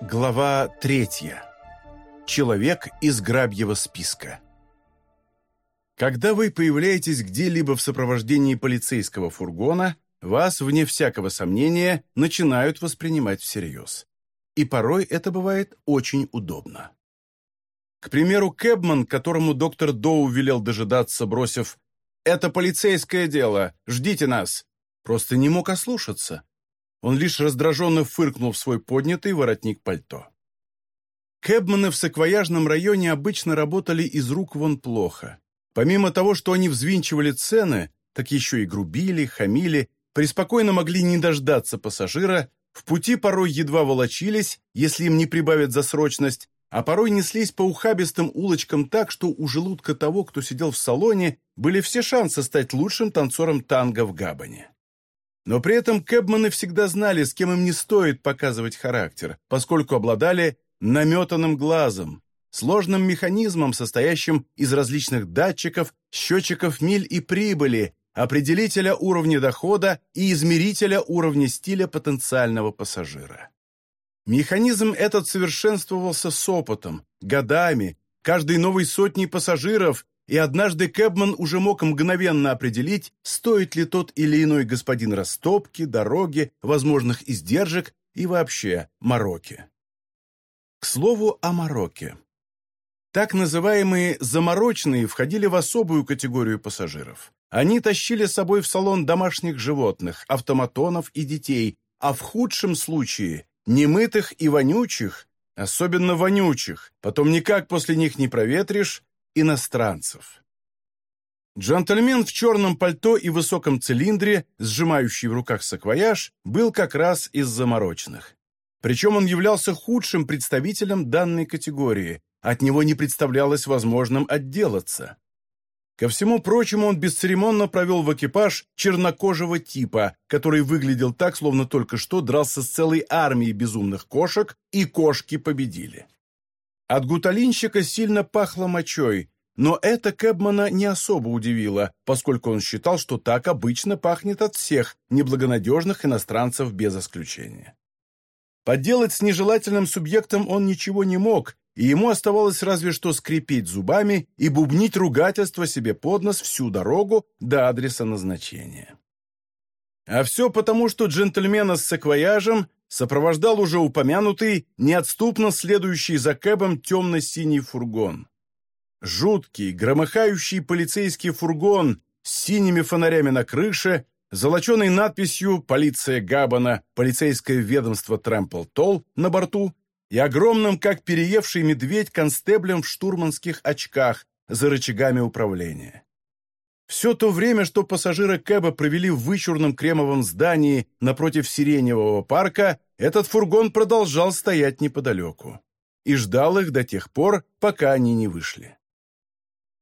Глава третья. Человек из грабьего списка. Когда вы появляетесь где-либо в сопровождении полицейского фургона, вас, вне всякого сомнения, начинают воспринимать всерьез. И порой это бывает очень удобно. К примеру, Кэбман, которому доктор Доу велел дожидаться, бросив «Это полицейское дело, ждите нас», просто не мог ослушаться. Он лишь раздраженно фыркнул в свой поднятый воротник пальто. Кэбманы в саквояжном районе обычно работали из рук вон плохо. Помимо того, что они взвинчивали цены, так еще и грубили, хамили, преспокойно могли не дождаться пассажира, в пути порой едва волочились, если им не прибавят за срочность, а порой неслись по ухабистым улочкам так, что у желудка того, кто сидел в салоне, были все шансы стать лучшим танцором танго в Габане. Но при этом кэбманы всегда знали, с кем им не стоит показывать характер, поскольку обладали наметанным глазом, сложным механизмом, состоящим из различных датчиков, счетчиков миль и прибыли, определителя уровня дохода и измерителя уровня стиля потенциального пассажира. Механизм этот совершенствовался с опытом, годами, каждой новой сотней пассажиров и однажды Кэбман уже мог мгновенно определить, стоит ли тот или иной господин растопки, дороги, возможных издержек и вообще мороки. К слову о мороке. Так называемые «заморочные» входили в особую категорию пассажиров. Они тащили с собой в салон домашних животных, автоматонов и детей, а в худшем случае – немытых и вонючих, особенно вонючих, потом никак после них не проветришь, иностранцев. Джентльмен в черном пальто и высоком цилиндре, сжимающий в руках саквояж, был как раз из замороченных. Причем он являлся худшим представителем данной категории, от него не представлялось возможным отделаться. Ко всему прочему, он бесцеремонно провел в экипаж чернокожего типа, который выглядел так, словно только что дрался с целой армией безумных кошек, и кошки победили. От гуталинщика сильно пахло мочой, но это Кэбмана не особо удивило, поскольку он считал, что так обычно пахнет от всех неблагонадежных иностранцев без исключения. Поделать с нежелательным субъектом он ничего не мог, и ему оставалось разве что скрипеть зубами и бубнить ругательство себе под нос всю дорогу до адреса назначения. А все потому, что джентльмена с саквояжем сопровождал уже упомянутый, неотступно следующий за Кэбом темно-синий фургон. Жуткий, громыхающий полицейский фургон с синими фонарями на крыше, золоченой надписью «Полиция Габбана, полицейское ведомство Трэмпл Толл» на борту и огромным, как переевший медведь, констеблем в штурманских очках за рычагами управления. Все то время, что пассажиры Кэба провели в вычурном кремовом здании напротив Сиреневого парка, этот фургон продолжал стоять неподалеку и ждал их до тех пор, пока они не вышли.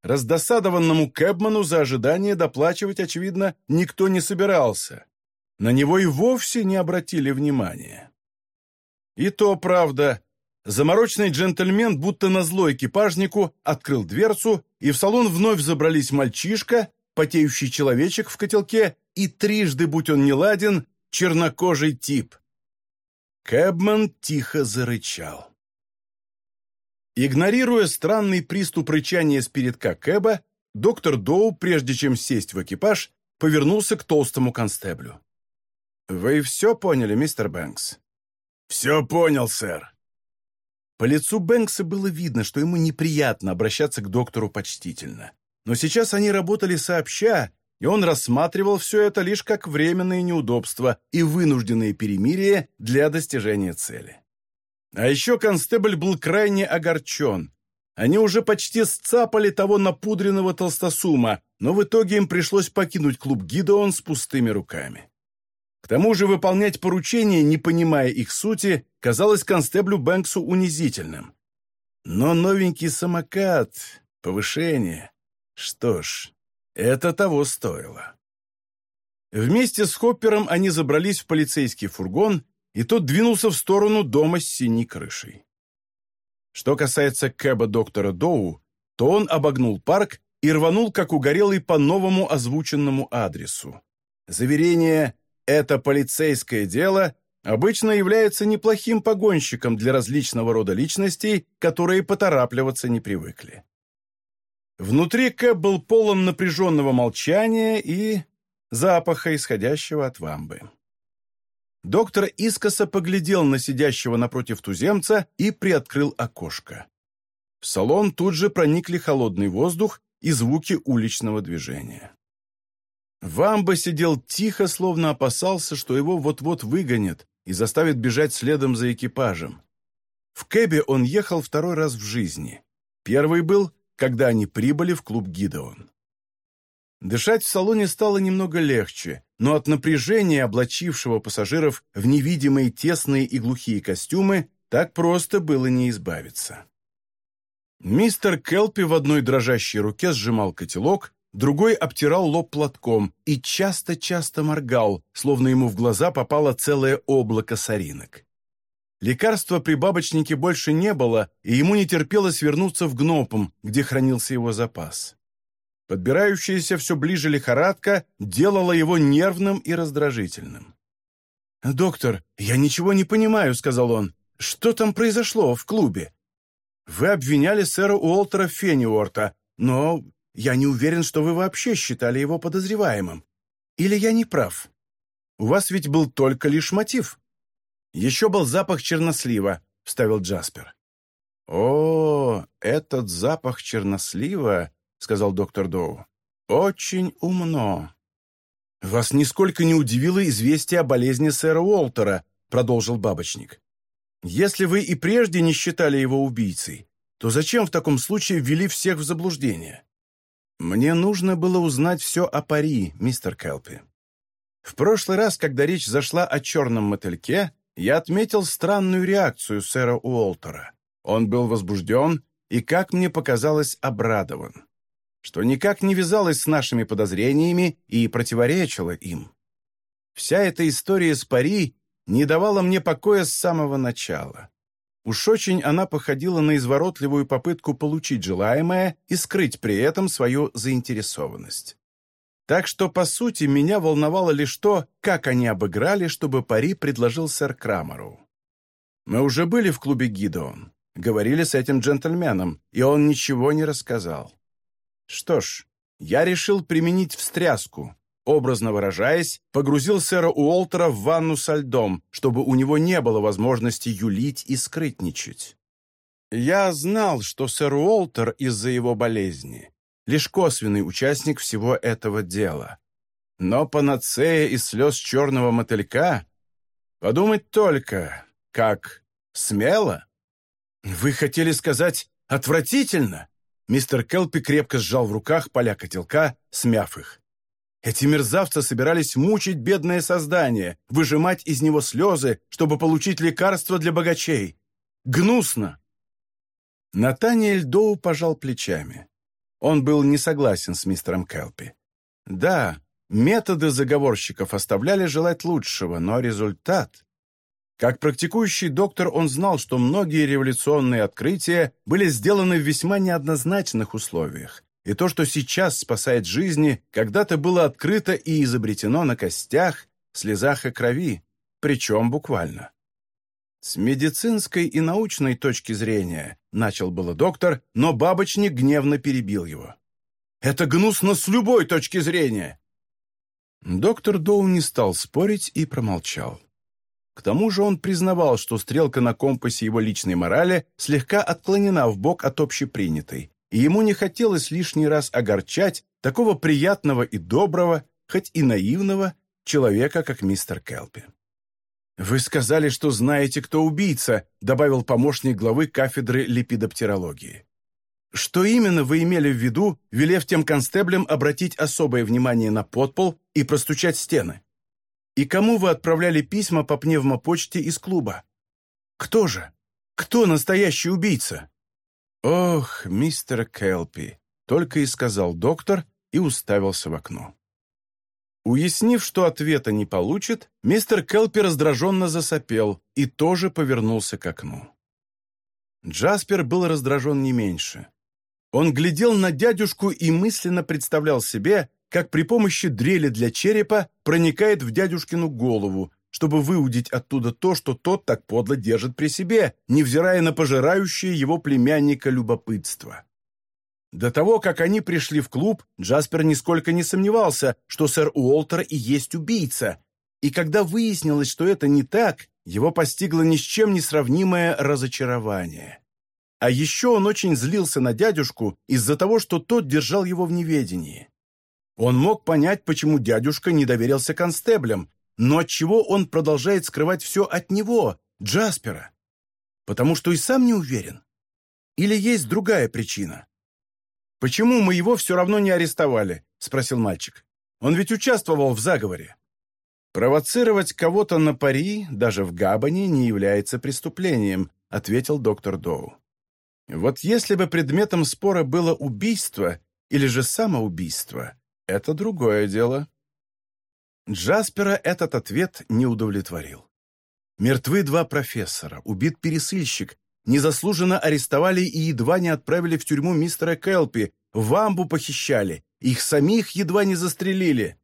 Раздосадованному Кэбману за ожидание доплачивать, очевидно, никто не собирался. На него и вовсе не обратили внимания. И то правда. Заморочный джентльмен, будто на зло экипажнику, открыл дверцу, и в салон вновь забрались мальчишка, потеющий человечек в котелке и трижды, будь он неладен, чернокожий тип. Кэбман тихо зарычал. Игнорируя странный приступ рычания с передка Кэба, доктор Доу, прежде чем сесть в экипаж, повернулся к толстому констеблю. «Вы все поняли, мистер Бэнкс?» «Все понял, сэр». По лицу Бэнкса было видно, что ему неприятно обращаться к доктору почтительно. Но сейчас они работали сообща, и он рассматривал все это лишь как временные неудобства и вынужденные перемирия для достижения цели. А еще констебль был крайне огорчен. Они уже почти сцапали того напудренного толстосума, но в итоге им пришлось покинуть клуб Гидеон с пустыми руками. К тому же выполнять поручения, не понимая их сути, казалось констеблю Бэнксу унизительным. Но новенький самокат, повышение... Что ж, это того стоило. Вместе с Хоппером они забрались в полицейский фургон, и тот двинулся в сторону дома с синей крышей. Что касается кэба доктора Доу, то он обогнул парк и рванул, как угорелый, по новому озвученному адресу. Заверение «это полицейское дело» обычно является неплохим погонщиком для различного рода личностей, которые поторапливаться не привыкли. Внутри Кэп был полон напряженного молчания и запаха, исходящего от вамбы. Доктор искоса поглядел на сидящего напротив туземца и приоткрыл окошко. В салон тут же проникли холодный воздух и звуки уличного движения. Вамба сидел тихо, словно опасался, что его вот-вот выгонят и заставят бежать следом за экипажем. В кэбе он ехал второй раз в жизни. Первый был, когда они прибыли в клуб Гидеон. Дышать в салоне стало немного легче, но от напряжения, облачившего пассажиров в невидимые тесные и глухие костюмы, так просто было не избавиться. Мистер Келпи в одной дрожащей руке сжимал котелок, другой обтирал лоб платком и часто-часто моргал, словно ему в глаза попало целое облако соринок. Лекарства при бабочнике больше не было, и ему не терпелось вернуться в гнопом, где хранился его запас. Подбирающаяся все ближе лихорадка делала его нервным и раздражительным. «Доктор, я ничего не понимаю», — сказал он. «Что там произошло в клубе?» «Вы обвиняли сэра Уолтера Фенниуорта, но я не уверен, что вы вообще считали его подозреваемым. Или я не прав? У вас ведь был только лишь мотив». «Еще был запах чернослива», — вставил Джаспер. «О, этот запах чернослива», — сказал доктор Доу, — «очень умно». «Вас нисколько не удивило известие о болезни сэра Уолтера», — продолжил бабочник. «Если вы и прежде не считали его убийцей, то зачем в таком случае ввели всех в заблуждение?» «Мне нужно было узнать все о пари, мистер Келпи. В прошлый раз, когда речь зашла о черном мотыльке, я отметил странную реакцию сэра Уолтера. Он был возбужден и, как мне показалось, обрадован, что никак не вязалось с нашими подозрениями и противоречило им. Вся эта история с пари не давала мне покоя с самого начала. Уж очень она походила на изворотливую попытку получить желаемое и скрыть при этом свою заинтересованность. Так что, по сути, меня волновало лишь то, как они обыграли, чтобы пари предложил сэр Крамеру. Мы уже были в клубе Гидеон, говорили с этим джентльменом, и он ничего не рассказал. Что ж, я решил применить встряску, образно выражаясь, погрузил сэра Уолтера в ванну со льдом, чтобы у него не было возможности юлить и скрытничать. Я знал, что сэр Уолтер из-за его болезни лишь косвенный участник всего этого дела. Но панацея из слез черного мотылька? Подумать только, как смело. Вы хотели сказать «отвратительно»? Мистер Келпи крепко сжал в руках поля котелка, смяв их. Эти мерзавцы собирались мучить бедное создание, выжимать из него слезы, чтобы получить лекарство для богачей. Гнусно!» Натаниэль Доу пожал плечами. Он был не согласен с мистером Келпи. Да, методы заговорщиков оставляли желать лучшего, но результат... Как практикующий доктор он знал, что многие революционные открытия были сделаны в весьма неоднозначных условиях, и то, что сейчас спасает жизни, когда-то было открыто и изобретено на костях, слезах и крови, причем буквально. С медицинской и научной точки зрения начал было доктор, но бабочник гневно перебил его. «Это гнусно с любой точки зрения!» Доктор Доу не стал спорить и промолчал. К тому же он признавал, что стрелка на компасе его личной морали слегка отклонена в бок от общепринятой, и ему не хотелось лишний раз огорчать такого приятного и доброго, хоть и наивного, человека, как мистер Келпи. «Вы сказали, что знаете, кто убийца», добавил помощник главы кафедры липидоптерологии. «Что именно вы имели в виду, велев тем констеблям обратить особое внимание на подпол и простучать стены? И кому вы отправляли письма по пневмопочте из клуба? Кто же? Кто настоящий убийца?» «Ох, мистер Келпи», — только и сказал доктор и уставился в окно. Уяснив, что ответа не получит, мистер Келпи раздраженно засопел и тоже повернулся к окну. Джаспер был раздражен не меньше. Он глядел на дядюшку и мысленно представлял себе, как при помощи дрели для черепа проникает в дядюшкину голову, чтобы выудить оттуда то, что тот так подло держит при себе, невзирая на пожирающее его племянника любопытство. До того, как они пришли в клуб, Джаспер нисколько не сомневался, что сэр Уолтер и есть убийца, и когда выяснилось, что это не так, его постигло ни с чем не сравнимое разочарование. А еще он очень злился на дядюшку из-за того, что тот держал его в неведении. Он мог понять, почему дядюшка не доверился констеблям, но отчего он продолжает скрывать все от него, Джаспера? Потому что и сам не уверен. Или есть другая причина? «Почему мы его все равно не арестовали?» — спросил мальчик. «Он ведь участвовал в заговоре». «Провоцировать кого-то на пари, даже в Габане, не является преступлением», — ответил доктор Доу. «Вот если бы предметом спора было убийство или же самоубийство, это другое дело. Джаспера этот ответ не удовлетворил. Мертвы два профессора, убит пересыльщик, незаслуженно арестовали и едва не отправили в тюрьму мистера Келпи, в амбу похищали, их самих едва не застрелили.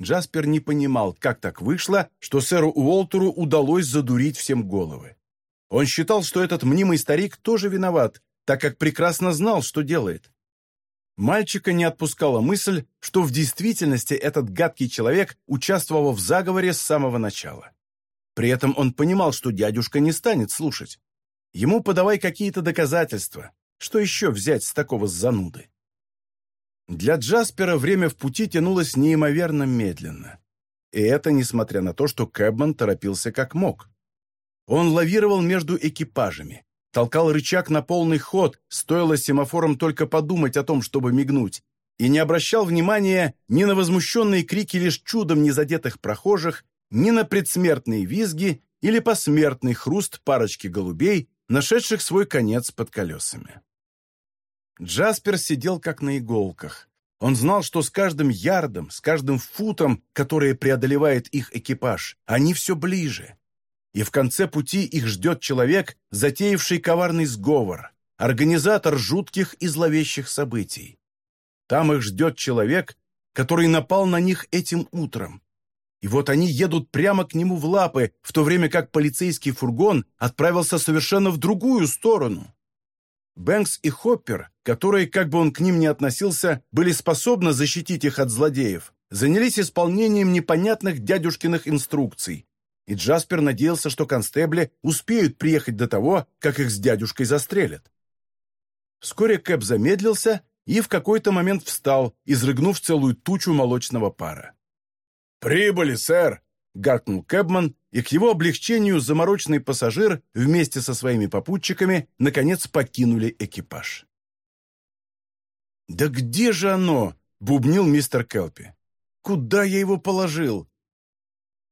Джаспер не понимал, как так вышло, что сэру Уолтеру удалось задурить всем головы. Он считал, что этот мнимый старик тоже виноват, так как прекрасно знал, что делает. Мальчика не отпускала мысль, что в действительности этот гадкий человек участвовал в заговоре с самого начала. При этом он понимал, что дядюшка не станет слушать. Ему подавай какие-то доказательства. Что еще взять с такого зануды? Для Джаспера время в пути тянулось неимоверно медленно. И это несмотря на то, что Кэбман торопился как мог. Он лавировал между экипажами, толкал рычаг на полный ход, стоило семафором только подумать о том, чтобы мигнуть, и не обращал внимания ни на возмущенные крики лишь чудом незадетых прохожих, ни на предсмертные визги или посмертный хруст парочки голубей, нашедших свой конец под колесами. Джаспер сидел как на иголках. Он знал, что с каждым ярдом, с каждым футом, который преодолевает их экипаж, они все ближе и в конце пути их ждет человек, затеявший коварный сговор, организатор жутких и зловещих событий. Там их ждет человек, который напал на них этим утром. И вот они едут прямо к нему в лапы, в то время как полицейский фургон отправился совершенно в другую сторону. Бэнкс и Хоппер, которые, как бы он к ним ни относился, были способны защитить их от злодеев, занялись исполнением непонятных дядюшкиных инструкций, и Джаспер надеялся, что констебли успеют приехать до того, как их с дядюшкой застрелят. Вскоре Кэп замедлился и в какой-то момент встал, изрыгнув целую тучу молочного пара. «Прибыли, сэр!» — гаркнул Кэбман, и к его облегчению замороченный пассажир вместе со своими попутчиками наконец покинули экипаж. «Да где же оно?» — бубнил мистер Келпи. «Куда я его положил?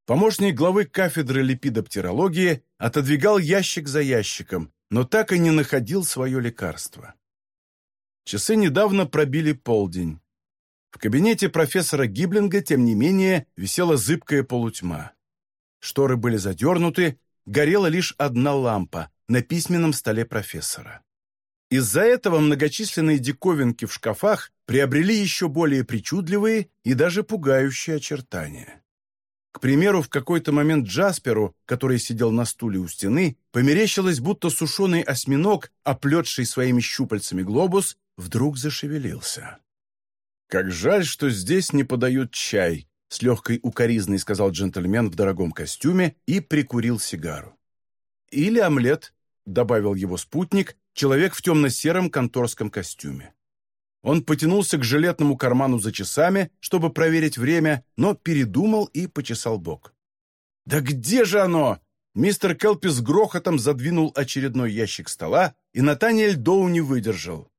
Помощник главы кафедры липидоптерологии отодвигал ящик за ящиком, но так и не находил свое лекарство. Часы недавно пробили полдень. В кабинете профессора Гиблинга, тем не менее, висела зыбкая полутьма. Шторы были задернуты, горела лишь одна лампа на письменном столе профессора. Из-за этого многочисленные диковинки в шкафах приобрели еще более причудливые и даже пугающие очертания. К примеру, в какой-то момент Джасперу, который сидел на стуле у стены, померещилось, будто сушеный осьминог, оплетший своими щупальцами глобус, вдруг зашевелился. «Как жаль, что здесь не подают чай», — с легкой укоризной сказал джентльмен в дорогом костюме и прикурил сигару. «Или омлет», — добавил его спутник, человек в темно-сером конторском костюме. Он потянулся к жилетному карману за часами, чтобы проверить время, но передумал и почесал бок. «Да где же оно?» Мистер Келпи с грохотом задвинул очередной ящик стола, и Натаниэль Доу не выдержал.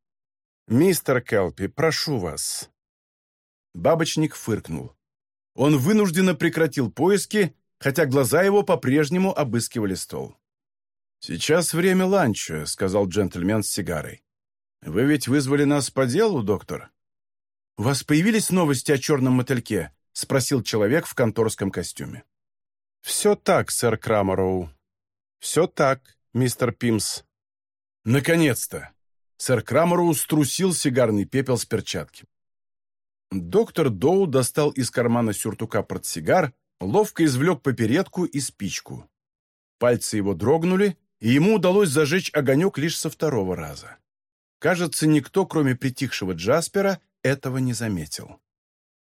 «Мистер Келпи, прошу вас». Бабочник фыркнул. Он вынужденно прекратил поиски, хотя глаза его по-прежнему обыскивали стол. «Сейчас время ланча», — сказал джентльмен с сигарой. «Вы ведь вызвали нас по делу, доктор?» «У вас появились новости о черном мотыльке?» — спросил человек в конторском костюме. «Все так, сэр Крамароу. Все так, мистер Пимс». «Наконец-то!» Сэр Крамароу струсил сигарный пепел с перчатки. Доктор Доу достал из кармана сюртука портсигар, ловко извлек попередку и спичку. Пальцы его дрогнули, и ему удалось зажечь огонек лишь со второго раза. Кажется, никто, кроме притихшего Джаспера, этого не заметил.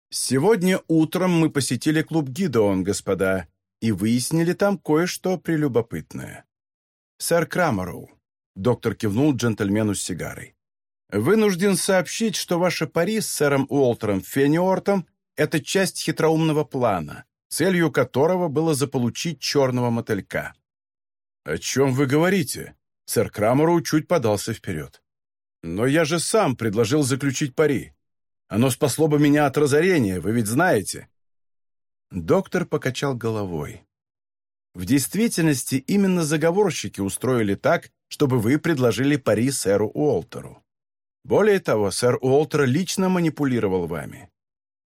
«Сегодня утром мы посетили клуб Гидеон, господа, и выяснили там кое-что прелюбопытное. Сэр Крамароу, доктор кивнул джентльмену с сигарой, вынужден сообщить, что ваше пари с сэром Уолтером Фенниортом – это часть хитроумного плана, целью которого было заполучить черного мотылька. «О чем вы говорите?» Сэр Крамароу чуть подался вперед. «Но я же сам предложил заключить пари. Оно спасло бы меня от разорения, вы ведь знаете». Доктор покачал головой. В действительности именно заговорщики устроили так, чтобы вы предложили пари сэру Уолтеру. Более того, сэр Уолтер лично манипулировал вами.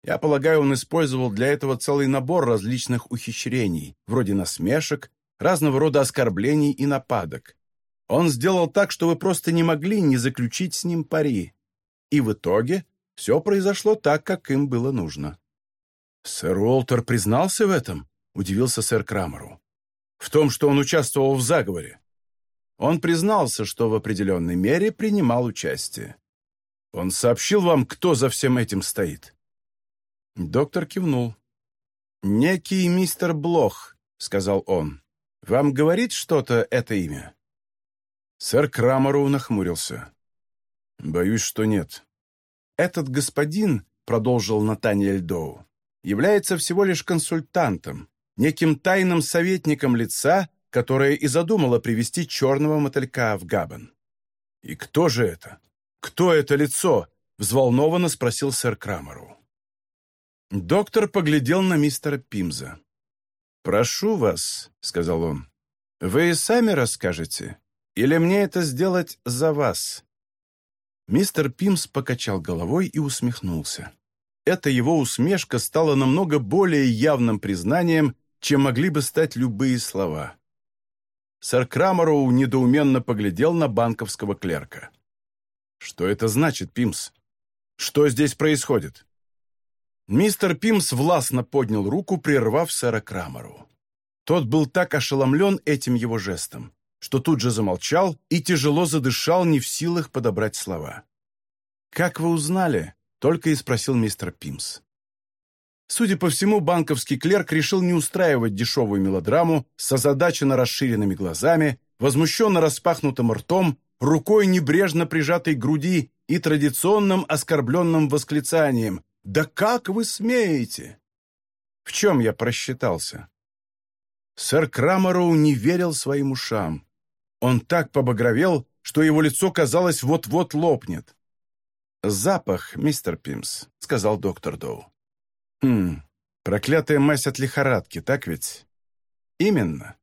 Я полагаю, он использовал для этого целый набор различных ухищрений, вроде насмешек, разного рода оскорблений и нападок. Он сделал так, что вы просто не могли не заключить с ним пари. И в итоге все произошло так, как им было нужно. «Сэр Уолтер признался в этом?» — удивился сэр Крамеру. «В том, что он участвовал в заговоре». Он признался, что в определенной мере принимал участие. «Он сообщил вам, кто за всем этим стоит?» Доктор кивнул. «Некий мистер Блох», — сказал он. «Вам говорит что-то это имя?» Сэр Крамеру нахмурился. «Боюсь, что нет». «Этот господин», — продолжил Натаниэль Доу, является всего лишь консультантом, неким тайным советником лица, которое и задумало привести черного мотылька в Габен. «И кто же это? Кто это лицо?» — взволнованно спросил сэр Крамеру. Доктор поглядел на мистера Пимза. «Прошу вас», — сказал он, — «вы сами расскажете, или мне это сделать за вас?» Мистер Пимс покачал головой и усмехнулся эта его усмешка стала намного более явным признанием, чем могли бы стать любые слова. Сэр Крамароу недоуменно поглядел на банковского клерка. «Что это значит, Пимс? Что здесь происходит?» Мистер Пимс властно поднял руку, прервав сэра Крамару. Тот был так ошеломлен этим его жестом, что тут же замолчал и тяжело задышал, не в силах подобрать слова. «Как вы узнали?» Только и спросил мистер Пимс. Судя по всему, банковский клерк решил не устраивать дешевую мелодраму с озадаченно расширенными глазами, возмущенно распахнутым ртом, рукой небрежно прижатой к груди и традиционным оскорбленным восклицанием «Да как вы смеете?» В чем я просчитался? Сэр Крамароу не верил своим ушам. Он так побагровел, что его лицо, казалось, вот-вот лопнет. «Запах, мистер Пимс», — сказал доктор Доу. «Хм, проклятая мазь от лихорадки, так ведь?» «Именно.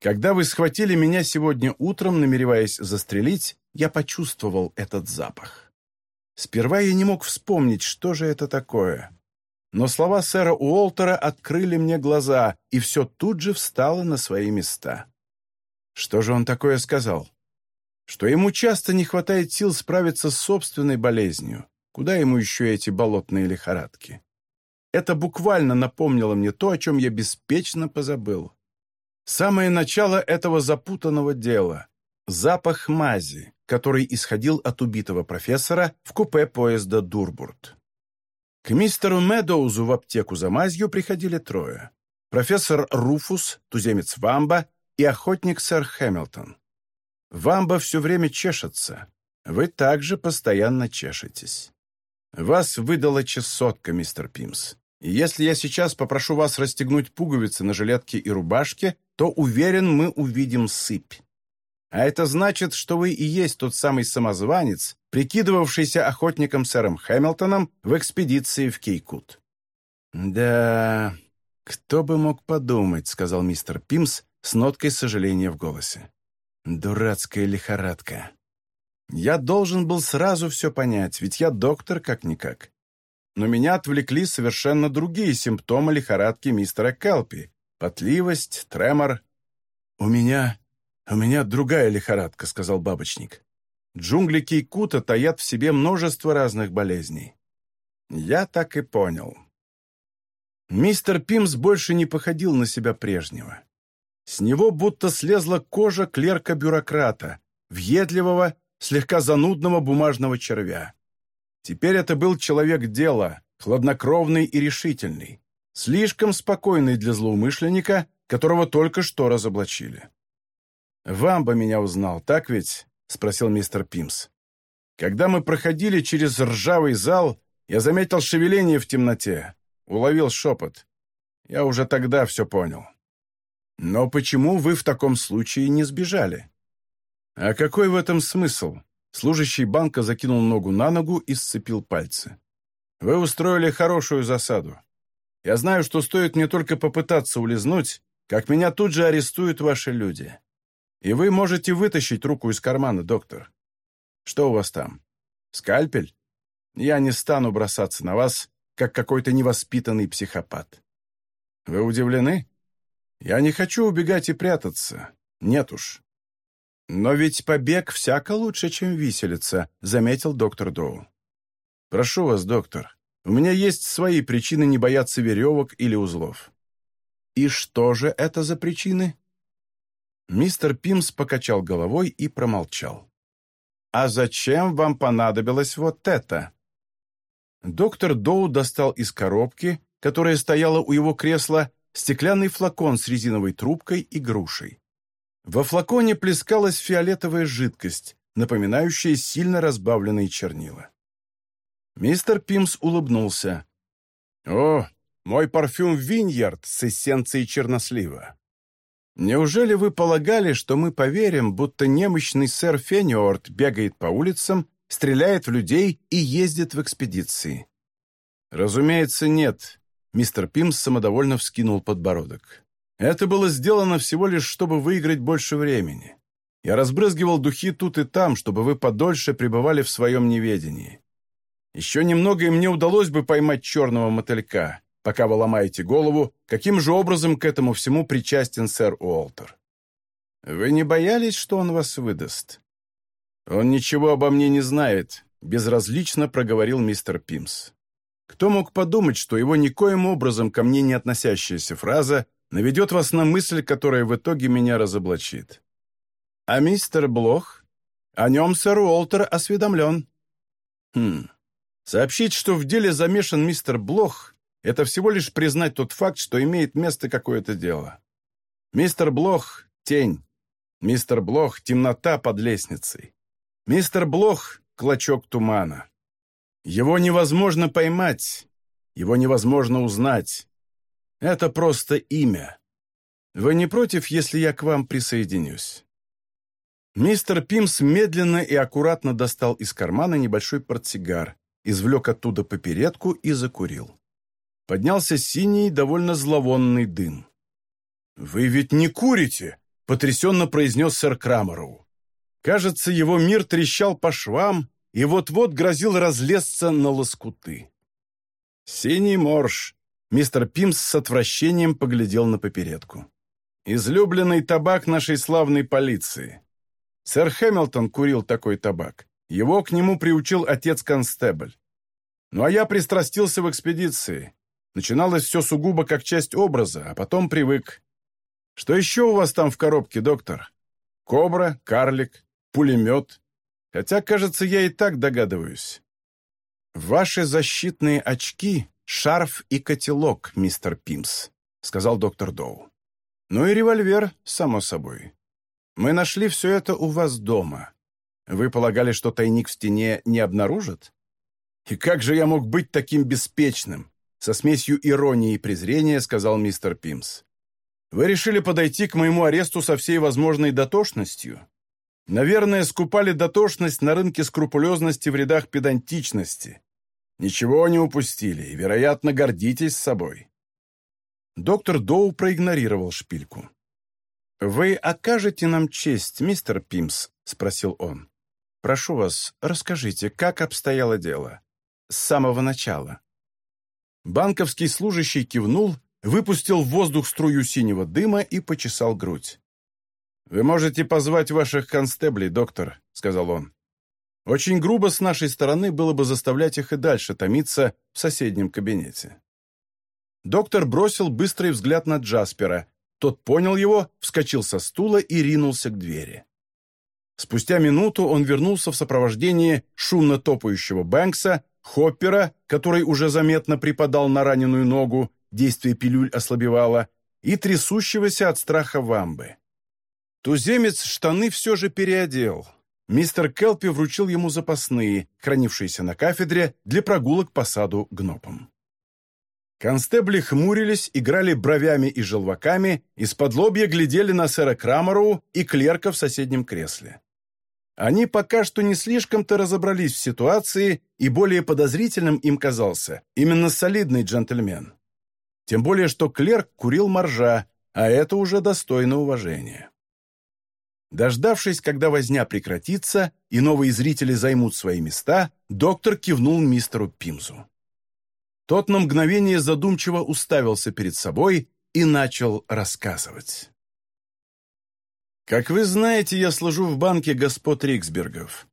Когда вы схватили меня сегодня утром, намереваясь застрелить, я почувствовал этот запах. Сперва я не мог вспомнить, что же это такое. Но слова сэра Уолтера открыли мне глаза, и все тут же встало на свои места. Что же он такое сказал?» что ему часто не хватает сил справиться с собственной болезнью. Куда ему еще эти болотные лихорадки? Это буквально напомнило мне то, о чем я беспечно позабыл. Самое начало этого запутанного дела — запах мази, который исходил от убитого профессора в купе поезда Дурбурт. К мистеру Медоузу в аптеку за мазью приходили трое. Профессор Руфус, туземец Вамба и охотник сэр Хэмилтон. Вамба все время чешется. Вы также постоянно чешетесь. Вас выдала чесотка, мистер Пимс. Если я сейчас попрошу вас расстегнуть пуговицы на жилетке и рубашке, то, уверен, мы увидим сыпь. А это значит, что вы и есть тот самый самозванец, прикидывавшийся охотником сэром Хэмилтоном в экспедиции в Кейкут. «Да, кто бы мог подумать», — сказал мистер Пимс с ноткой сожаления в голосе. Дурацкая лихорадка. Я должен был сразу все понять, ведь я доктор как-никак. Но меня отвлекли совершенно другие симптомы лихорадки мистера Келпи. Потливость, тремор. «У меня... у меня другая лихорадка», — сказал бабочник. «Джунгли Кейкута таят в себе множество разных болезней». Я так и понял. Мистер Пимс больше не походил на себя прежнего. С него будто слезла кожа клерка-бюрократа, въедливого, слегка занудного бумажного червя. Теперь это был человек дела, хладнокровный и решительный, слишком спокойный для злоумышленника, которого только что разоблачили. «Вам бы меня узнал, так ведь?» — спросил мистер Пимс. «Когда мы проходили через ржавый зал, я заметил шевеление в темноте, уловил шепот. Я уже тогда все понял. Но почему вы в таком случае не сбежали?» «А какой в этом смысл?» Служащий банка закинул ногу на ногу и сцепил пальцы. «Вы устроили хорошую засаду. Я знаю, что стоит мне только попытаться улизнуть, как меня тут же арестуют ваши люди. И вы можете вытащить руку из кармана, доктор. Что у вас там? Скальпель? Я не стану бросаться на вас, как какой-то невоспитанный психопат. Вы удивлены? Я не хочу убегать и прятаться. Нет уж. Но ведь побег всяко лучше, чем виселица, заметил доктор Доу. Прошу вас, доктор, у меня есть свои причины не бояться веревок или узлов. И что же это за причины? Мистер Пимс покачал головой и промолчал. «А зачем вам понадобилось вот это?» Доктор Доу достал из коробки, которая стояла у его кресла, стеклянный флакон с резиновой трубкой и грушей. Во флаконе плескалась фиолетовая жидкость, напоминающая сильно разбавленные чернила. Мистер Пимс улыбнулся. «О, мой парфюм Виньярд с эссенцией чернослива. Неужели вы полагали, что мы поверим, будто немощный сэр Фениорт бегает по улицам, стреляет в людей и ездит в экспедиции? Разумеется, нет. Мистер Пимс самодовольно вскинул подбородок. Это было сделано всего лишь, чтобы выиграть больше времени. Я разбрызгивал духи тут и там, чтобы вы подольше пребывали в своем неведении. Еще немного, и мне удалось бы поймать черного мотылька пока вы ломаете голову, каким же образом к этому всему причастен сэр Уолтер. Вы не боялись, что он вас выдаст? Он ничего обо мне не знает, безразлично проговорил мистер Пимс. Кто мог подумать, что его никоим образом ко мне не относящаяся фраза наведет вас на мысль, которая в итоге меня разоблачит? А мистер Блох? О нем сэр Уолтер осведомлен. Хм. Сообщить, что в деле замешан мистер Блох, это всего лишь признать тот факт, что имеет место какое-то дело. Мистер Блох — тень. Мистер Блох — темнота под лестницей. Мистер Блох — клочок тумана. Его невозможно поймать, его невозможно узнать. Это просто имя. Вы не против, если я к вам присоединюсь?» Мистер Пимс медленно и аккуратно достал из кармана небольшой портсигар, извлек оттуда попередку и закурил поднялся синий, довольно зловонный дым. «Вы ведь не курите!» — потрясенно произнес сэр Крамероу. Кажется, его мир трещал по швам и вот-вот грозил разлезться на лоскуты. «Синий морж!» — мистер Пимс с отвращением поглядел на попередку. «Излюбленный табак нашей славной полиции. Сэр Хэмилтон курил такой табак. Его к нему приучил отец-констебль. Ну а я пристрастился в экспедиции. Начиналось все сугубо как часть образа, а потом привык. Что еще у вас там в коробке, доктор? Кобра, карлик, пулемет. Хотя, кажется, я и так догадываюсь. Ваши защитные очки, шарф и котелок, мистер Пимс, сказал доктор Доу. Ну и револьвер, само собой. Мы нашли все это у вас дома. Вы полагали, что тайник в стене не обнаружат? И как же я мог быть таким беспечным? Со смесью иронии и презрения сказал мистер Пимс. «Вы решили подойти к моему аресту со всей возможной дотошностью? Наверное, скупали дотошность на рынке скрупулезности в рядах педантичности. Ничего не упустили и, вероятно, гордитесь собой». Доктор Доу проигнорировал шпильку. «Вы окажете нам честь, мистер Пимс?» — спросил он. «Прошу вас, расскажите, как обстояло дело? С самого начала». Банковский служащий кивнул, выпустил в воздух струю синего дыма и почесал грудь. «Вы можете позвать ваших констеблей, доктор», — сказал он. «Очень грубо с нашей стороны было бы заставлять их и дальше томиться в соседнем кабинете». доктор бросил быстрый взгляд на Джаспера. Тот понял его, вскочил со стула и ринулся к двери. Спустя минуту он вернулся в сопровождении шумно топающего Бэнкса, Хоппера, который уже заметно припадал на раненую ногу, действие пилюль ослабевало, и трясущегося от страха вамбы. Туземец штаны все же переодел. Мистер Келпи вручил ему запасные, хранившиеся на кафедре, для прогулок по саду гнопом. Констебли хмурились, играли бровями и желваками, из-под лобья глядели на сэра Крамероу и клерка в соседнем кресле. Они пока что не слишком-то разобрались в ситуации, и более подозрительным им казался именно солидный джентльмен. Тем более, что клерк курил моржа, а это уже достойно уважения. Дождавшись, когда возня прекратится и новые зрители займут свои места, доктор кивнул мистеру Пимзу. Тот на мгновение задумчиво уставился перед собой и начал рассказывать. «Как вы знаете, я служу в банке господ Риксбергов.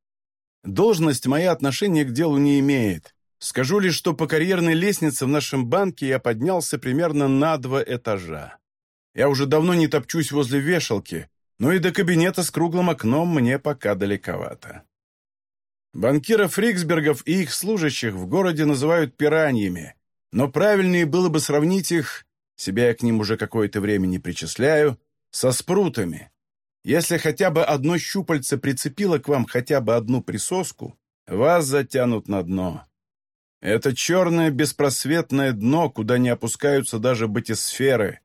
Должность моя отношения к делу не имеет. Скажу лишь, что по карьерной лестнице в нашем банке я поднялся примерно на два этажа. Я уже давно не топчусь возле вешалки, но и до кабинета с круглым окном мне пока далековато. Банкиров Риксбергов и их служащих в городе называют пираньями, но правильнее было бы сравнить их, себя я к ним уже какое-то время не причисляю, со спрутами. Если хотя бы одно щупальце прицепило к вам хотя бы одну присоску, вас затянут на дно. Это черное беспросветное дно, куда не опускаются даже батисферы.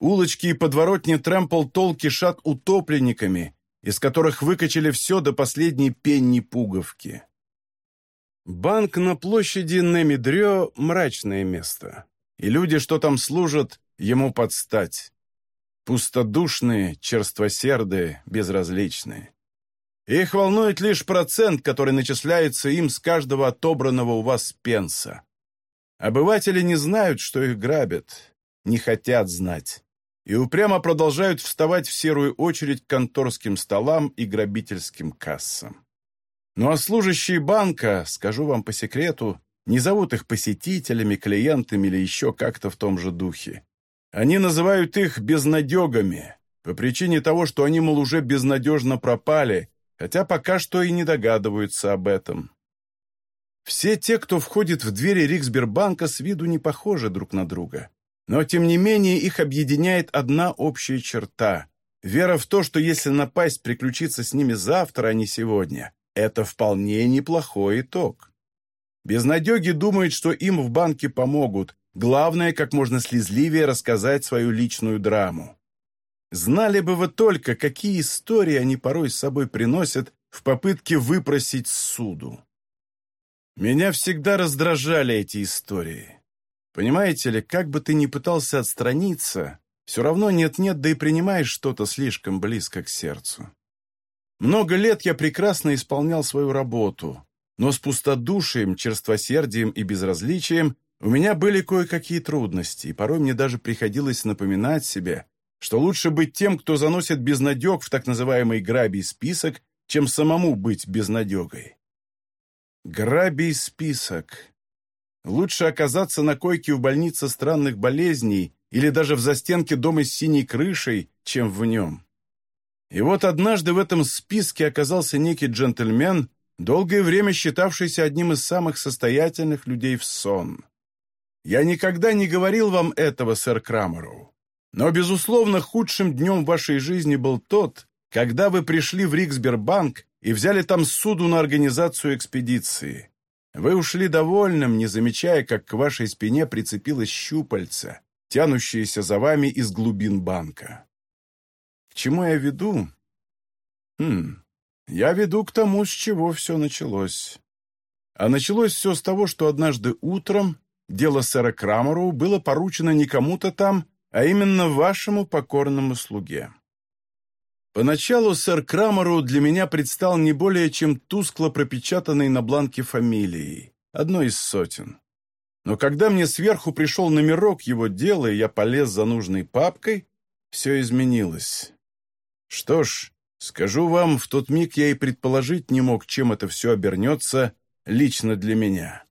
Улочки и подворотни Трэмпл Толл кишат утопленниками, из которых выкачали все до последней пенни-пуговки. Банк на площади Немидрё – мрачное место, и люди, что там служат, ему подстать. Пустодушные, черствосердые, безразличные. Их волнует лишь процент, который начисляется им с каждого отобранного у вас пенса. Обыватели не знают, что их грабят, не хотят знать, и упрямо продолжают вставать в серую очередь к конторским столам и грабительским кассам. Ну а служащие банка, скажу вам по секрету, не зовут их посетителями, клиентами или еще как-то в том же духе. Они называют их безнадегами, по причине того, что они, мол, уже безнадежно пропали, хотя пока что и не догадываются об этом. Все те, кто входит в двери Риксбербанка, с виду не похожи друг на друга. Но, тем не менее, их объединяет одна общая черта – вера в то, что если напасть приключится с ними завтра, а не сегодня, это вполне неплохой итог. Безнадеги думают, что им в банке помогут, Главное, как можно слезливее рассказать свою личную драму. Знали бы вы только, какие истории они порой с собой приносят в попытке выпросить суду. Меня всегда раздражали эти истории. Понимаете ли, как бы ты ни пытался отстраниться, все равно нет-нет, да и принимаешь что-то слишком близко к сердцу. Много лет я прекрасно исполнял свою работу, но с пустодушием, черствосердием и безразличием у меня были кое-какие трудности, и порой мне даже приходилось напоминать себе, что лучше быть тем, кто заносит безнадег в так называемый грабий список, чем самому быть безнадегой. Грабий список. Лучше оказаться на койке в больнице странных болезней или даже в застенке дома с синей крышей, чем в нем. И вот однажды в этом списке оказался некий джентльмен, долгое время считавшийся одним из самых состоятельных людей в сон. Я никогда не говорил вам этого, сэр Крамероу. Но, безусловно, худшим днем вашей жизни был тот, когда вы пришли в Риксбербанк и взяли там суду на организацию экспедиции. Вы ушли довольным, не замечая, как к вашей спине прицепилось щупальце, тянущееся за вами из глубин банка. К чему я веду? Хм, я веду к тому, с чего все началось. А началось все с того, что однажды утром дело сэра Крамеру было поручено не кому-то там, а именно вашему покорному слуге. Поначалу сэр Крамеру для меня предстал не более чем тускло пропечатанный на бланке фамилией, одной из сотен. Но когда мне сверху пришел номерок его дела, и я полез за нужной папкой, все изменилось. Что ж, скажу вам, в тот миг я и предположить не мог, чем это все обернется лично для меня.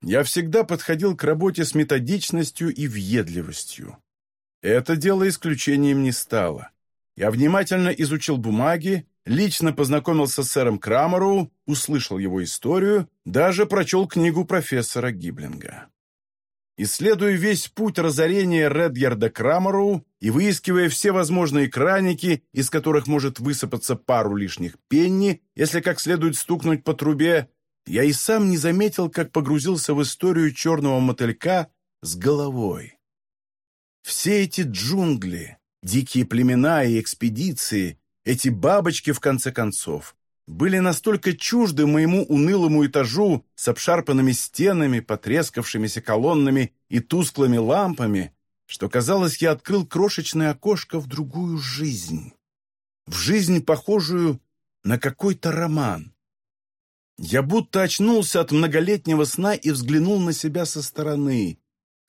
Я всегда подходил к работе с методичностью и въедливостью. Это дело исключением не стало. Я внимательно изучил бумаги, лично познакомился с сэром Крамеру, услышал его историю, даже прочел книгу профессора Гиблинга. Исследуя весь путь разорения Редьярда Крамеру и выискивая все возможные краники, из которых может высыпаться пару лишних пенни, если как следует стукнуть по трубе, я и сам не заметил, как погрузился в историю черного мотылька с головой. Все эти джунгли, дикие племена и экспедиции, эти бабочки, в конце концов, были настолько чужды моему унылому этажу с обшарпанными стенами, потрескавшимися колоннами и тусклыми лампами, что, казалось, я открыл крошечное окошко в другую жизнь. В жизнь, похожую на какой-то роман. Я будто очнулся от многолетнего сна и взглянул на себя со стороны.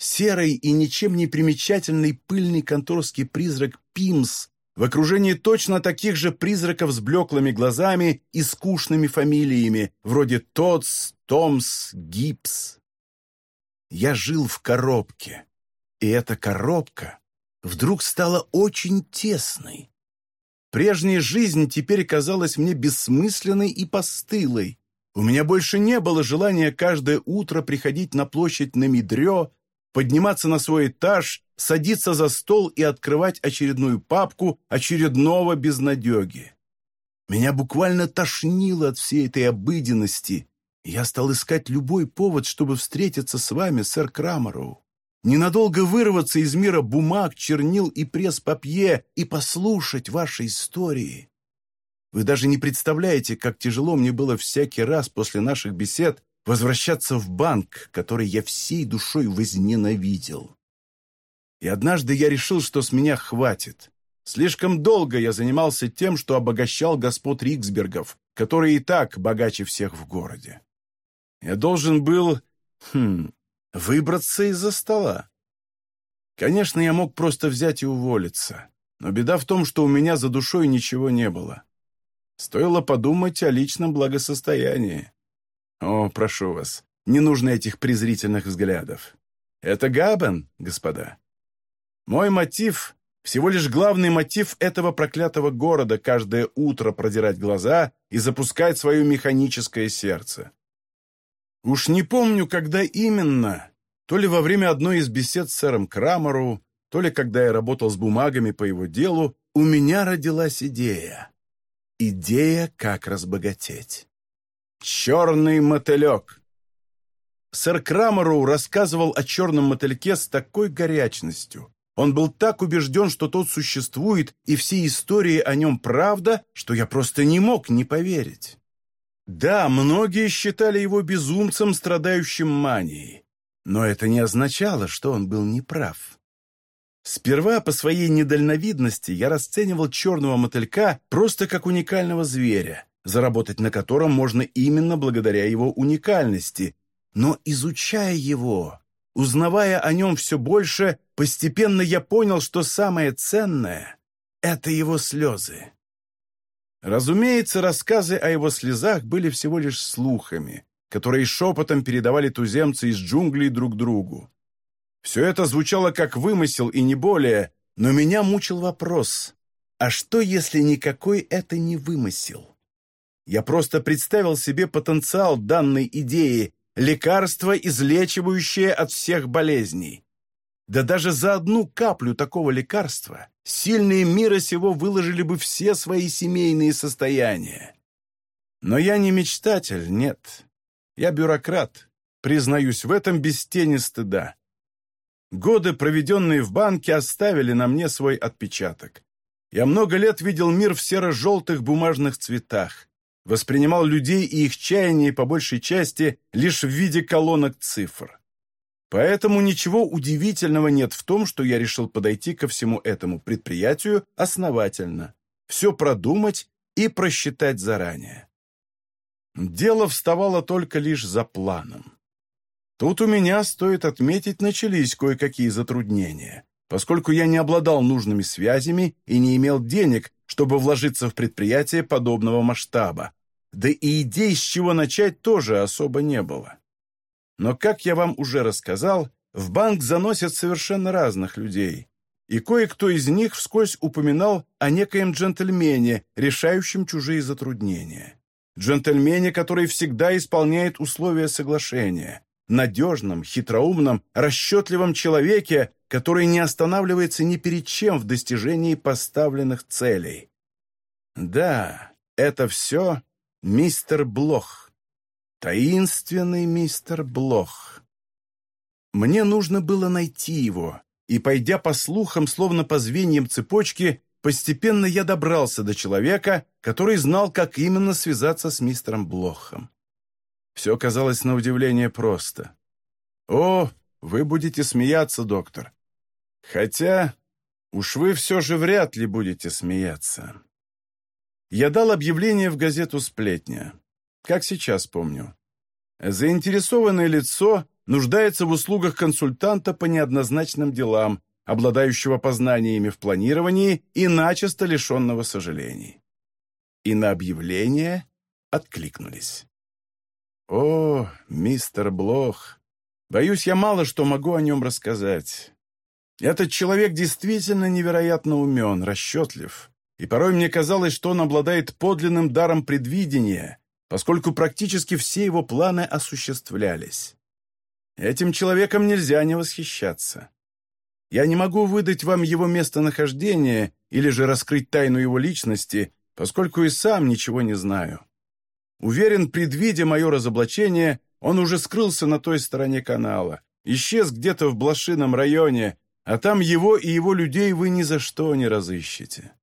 Серый и ничем не примечательный пыльный конторский призрак Пимс в окружении точно таких же призраков с блеклыми глазами и скучными фамилиями, вроде Тотс, Томс, Гипс. Я жил в коробке, и эта коробка вдруг стала очень тесной. Прежняя жизнь теперь казалась мне бессмысленной и постылой. У меня больше не было желания каждое утро приходить на площадь на Мидрё, подниматься на свой этаж, садиться за стол и открывать очередную папку очередного безнадеги. Меня буквально тошнило от всей этой обыденности, я стал искать любой повод, чтобы встретиться с вами, сэр Крамароу. Ненадолго вырваться из мира бумаг, чернил и пресс-папье и послушать ваши истории. Вы даже не представляете, как тяжело мне было всякий раз после наших бесед возвращаться в банк, который я всей душой возненавидел. И однажды я решил, что с меня хватит. Слишком долго я занимался тем, что обогащал господ Риксбергов, которые и так богаче всех в городе. Я должен был, хм, выбраться из-за стола. Конечно, я мог просто взять и уволиться, но беда в том, что у меня за душой ничего не было. Стоило подумать о личном благосостоянии. О, прошу вас, не нужно этих презрительных взглядов. Это Габен, господа. Мой мотив — всего лишь главный мотив этого проклятого города каждое утро продирать глаза и запускать свое механическое сердце. Уж не помню, когда именно, то ли во время одной из бесед с сэром Крамеру, то ли когда я работал с бумагами по его делу, у меня родилась идея. Идея, как разбогатеть. Черный мотылек. Сэр Крамеру рассказывал о черном мотыльке с такой горячностью. Он был так убежден, что тот существует, и все истории о нем правда, что я просто не мог не поверить. Да, многие считали его безумцем, страдающим манией. Но это не означало, что он был неправ. Сперва по своей недальновидности я расценивал черного мотылька просто как уникального зверя, заработать на котором можно именно благодаря его уникальности. Но изучая его, узнавая о нем все больше, постепенно я понял, что самое ценное — это его слезы. Разумеется, рассказы о его слезах были всего лишь слухами, которые шепотом передавали туземцы из джунглей друг другу. Все это звучало как вымысел и не более, но меня мучил вопрос, а что, если никакой это не вымысел? Я просто представил себе потенциал данной идеи, лекарство, излечивающее от всех болезней. Да даже за одну каплю такого лекарства сильные мира сего выложили бы все свои семейные состояния. Но я не мечтатель, нет. Я бюрократ, признаюсь в этом без тени стыда. Годы, проведенные в банке, оставили на мне свой отпечаток. Я много лет видел мир в серо-желтых бумажных цветах воспринимал людей и их чаяния по большей части лишь в виде колонок цифр. Поэтому ничего удивительного нет в том, что я решил подойти ко всему этому предприятию основательно, все продумать и просчитать заранее. Дело вставало только лишь за планом. Тут у меня, стоит отметить, начались кое-какие затруднения, поскольку я не обладал нужными связями и не имел денег, чтобы вложиться в предприятие подобного масштаба. Да и идей, с чего начать, тоже особо не было. Но, как я вам уже рассказал, в банк заносят совершенно разных людей, и кое-кто из них вскользь упоминал о некоем джентльмене, решающем чужие затруднения. Джентльмене, который всегда исполняет условия соглашения, надежном, хитроумном, расчетливом человеке, который не останавливается ни перед чем в достижении поставленных целей. Да, это все мистер Блох. Таинственный мистер Блох. Мне нужно было найти его, и, пойдя по слухам, словно по звеньям цепочки, постепенно я добрался до человека, который знал, как именно связаться с мистером Блохом. Все казалось на удивление просто. «О, вы будете смеяться, доктор. Хотя уж вы все же вряд ли будете смеяться. Я дал объявление в газету «Сплетня», как сейчас помню. Заинтересованное лицо нуждается в услугах консультанта по неоднозначным делам, обладающего познаниями в планировании и начисто лишенного сожалений. И на объявление откликнулись. «О, мистер Блох, боюсь, я мало что могу о нем рассказать. Этот человек действительно невероятно умен, расчетлив, и порой мне казалось, что он обладает подлинным даром предвидения, поскольку практически все его планы осуществлялись. Этим человеком нельзя не восхищаться. Я не могу выдать вам его местонахождение или же раскрыть тайну его личности, поскольку и сам ничего не знаю. Уверен, предвидя мое разоблачение, он уже скрылся на той стороне канала, исчез где-то в Блошином районе, а там его и его людей вы ни за что не разыщете.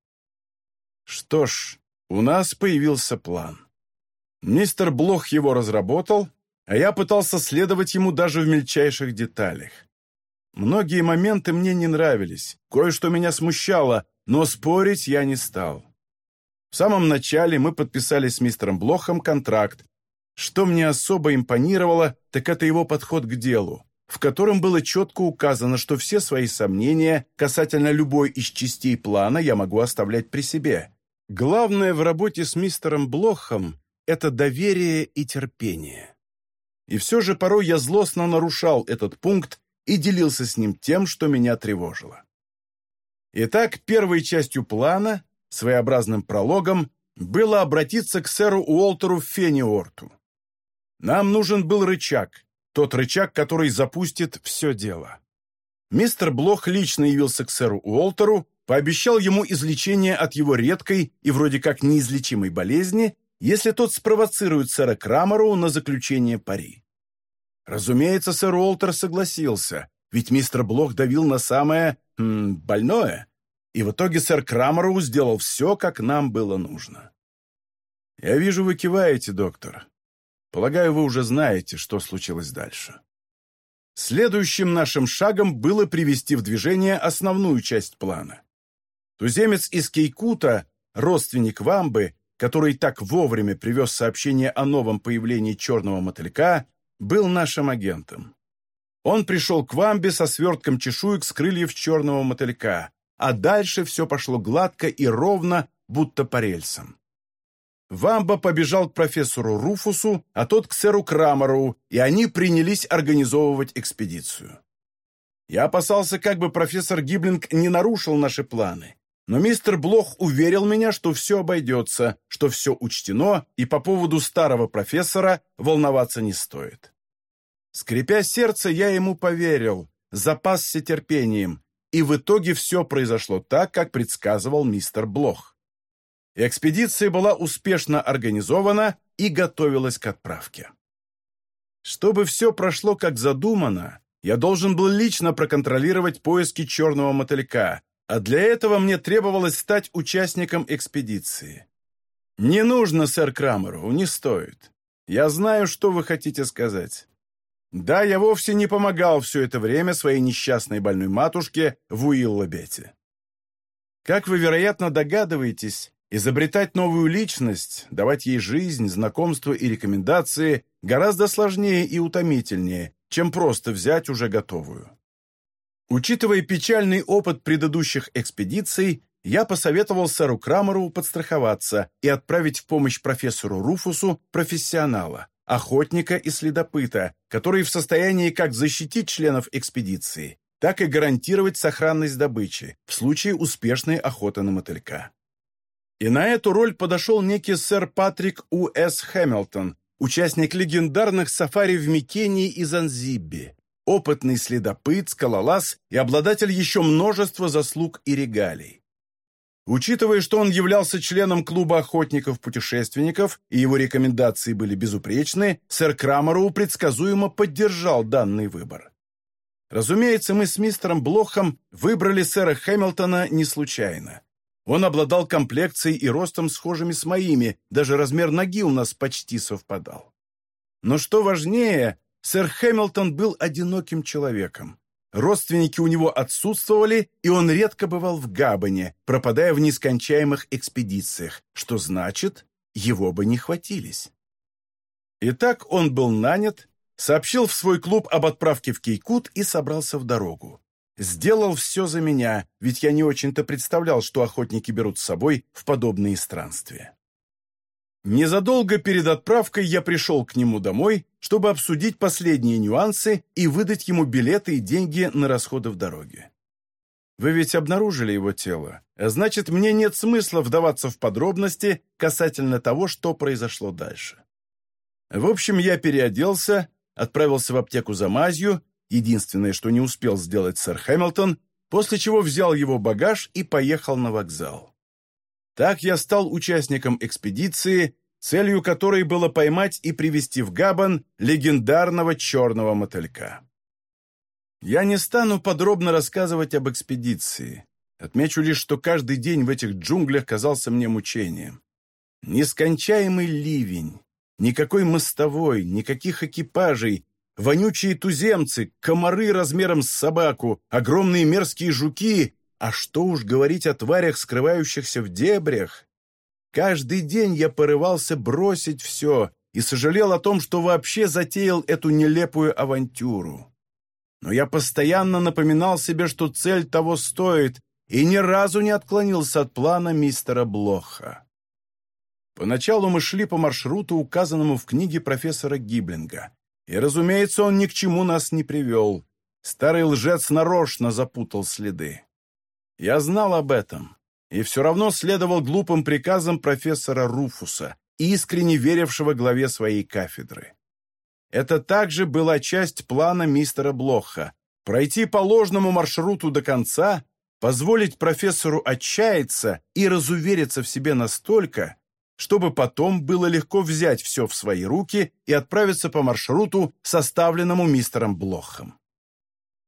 Что ж, у нас появился план. Мистер Блох его разработал, а я пытался следовать ему даже в мельчайших деталях. Многие моменты мне не нравились, кое-что меня смущало, но спорить я не стал. В самом начале мы подписали с мистером Блохом контракт. Что мне особо импонировало, так это его подход к делу в котором было четко указано, что все свои сомнения касательно любой из частей плана я могу оставлять при себе. Главное в работе с мистером Блохом – это доверие и терпение. И все же порой я злостно нарушал этот пункт и делился с ним тем, что меня тревожило. Итак, первой частью плана, своеобразным прологом, было обратиться к сэру Уолтеру Фенниорту. Нам нужен был рычаг – тот рычаг, который запустит все дело. Мистер Блох лично явился к сэру Уолтеру, пообещал ему излечение от его редкой и вроде как неизлечимой болезни, если тот спровоцирует сэра Крамеру на заключение пари. Разумеется, сэр Уолтер согласился, ведь мистер Блох давил на самое м, больное, и в итоге сэр Крамеру сделал все, как нам было нужно. «Я вижу, вы киваете, доктор. Полагаю, вы уже знаете, что случилось дальше. Следующим нашим шагом было привести в движение основную часть плана. Туземец из Кейкута, родственник Вамбы, который так вовремя привез сообщение о новом появлении черного мотылька, был нашим агентом. Он пришел к Вамбе со свертком чешуек с крыльев черного мотылька, а дальше все пошло гладко и ровно, будто по рельсам. Вамба побежал к профессору Руфусу, а тот к сэру Крамеру, и они принялись организовывать экспедицию. Я опасался, как бы профессор Гиблинг не нарушил наши планы, но мистер Блох уверил меня, что все обойдется, что все учтено, и по поводу старого профессора волноваться не стоит. Скрипя сердце, я ему поверил, запасся терпением, и в итоге все произошло так, как предсказывал мистер Блох. Экспедиция была успешно организована и готовилась к отправке. Чтобы все прошло как задумано, я должен был лично проконтролировать поиски черного мотылька, а для этого мне требовалось стать участником экспедиции. Не нужно, сэр Крамеру, не стоит. Я знаю, что вы хотите сказать. Да, я вовсе не помогал все это время своей несчастной больной матушке в Уиллобете. Как вы, вероятно, догадываетесь, Изобретать новую личность, давать ей жизнь, знакомство и рекомендации гораздо сложнее и утомительнее, чем просто взять уже готовую. Учитывая печальный опыт предыдущих экспедиций, я посоветовал сэру Крамеру подстраховаться и отправить в помощь профессору Руфусу профессионала, охотника и следопыта, который в состоянии как защитить членов экспедиции, так и гарантировать сохранность добычи в случае успешной охоты на мотылька. И на эту роль подошел некий сэр Патрик У.С. Хэмилтон, участник легендарных сафари в Микении и Занзибе, опытный следопыт, скалолаз и обладатель еще множества заслуг и регалий. Учитывая, что он являлся членом клуба охотников-путешественников и его рекомендации были безупречны, сэр Крамероу предсказуемо поддержал данный выбор. Разумеется, мы с мистером Блохом выбрали сэра Хэмилтона не случайно. Он обладал комплекцией и ростом схожими с моими, даже размер ноги у нас почти совпадал. Но что важнее, сэр Хэмилтон был одиноким человеком. Родственники у него отсутствовали, и он редко бывал в Габоне, пропадая в нескончаемых экспедициях, что значит, его бы не хватились. Итак, он был нанят, сообщил в свой клуб об отправке в Кейкут и собрался в дорогу. Сделал все за меня, ведь я не очень-то представлял, что охотники берут с собой в подобные странствия. Незадолго перед отправкой я пришел к нему домой, чтобы обсудить последние нюансы и выдать ему билеты и деньги на расходы в дороге. Вы ведь обнаружили его тело, значит, мне нет смысла вдаваться в подробности касательно того, что произошло дальше. В общем, я переоделся, отправился в аптеку за мазью единственное, что не успел сделать сэр Хэмилтон, после чего взял его багаж и поехал на вокзал. Так я стал участником экспедиции, целью которой было поймать и привести в Габан легендарного черного мотылька. Я не стану подробно рассказывать об экспедиции. Отмечу лишь, что каждый день в этих джунглях казался мне мучением. Нескончаемый ливень, никакой мостовой, никаких экипажей, вонючие туземцы, комары размером с собаку, огромные мерзкие жуки, а что уж говорить о тварях, скрывающихся в дебрях. Каждый день я порывался бросить все и сожалел о том, что вообще затеял эту нелепую авантюру. Но я постоянно напоминал себе, что цель того стоит, и ни разу не отклонился от плана мистера Блоха. Поначалу мы шли по маршруту, указанному в книге профессора Гиблинга. И, разумеется, он ни к чему нас не привел. Старый лжец нарочно запутал следы. Я знал об этом, и все равно следовал глупым приказам профессора Руфуса, искренне верившего главе своей кафедры. Это также была часть плана мистера Блоха – пройти по ложному маршруту до конца, позволить профессору отчаяться и разувериться в себе настолько, чтобы потом было легко взять все в свои руки и отправиться по маршруту, составленному мистером Блохом.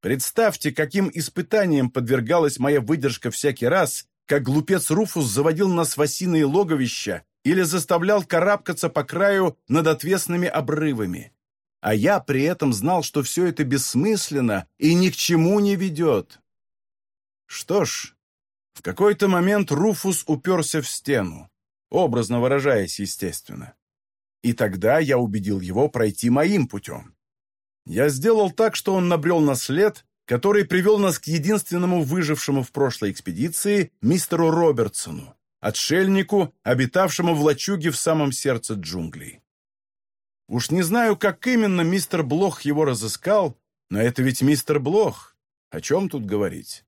Представьте, каким испытанием подвергалась моя выдержка всякий раз, как глупец Руфус заводил нас в осиные логовища или заставлял карабкаться по краю над отвесными обрывами. А я при этом знал, что все это бессмысленно и ни к чему не ведет. Что ж, в какой-то момент Руфус уперся в стену образно выражаясь, естественно. И тогда я убедил его пройти моим путем. Я сделал так, что он набрел на след, который привел нас к единственному выжившему в прошлой экспедиции мистеру Робертсону, отшельнику, обитавшему в лачуге в самом сердце джунглей. Уж не знаю, как именно мистер Блох его разыскал, но это ведь мистер Блох. О чем тут говорить?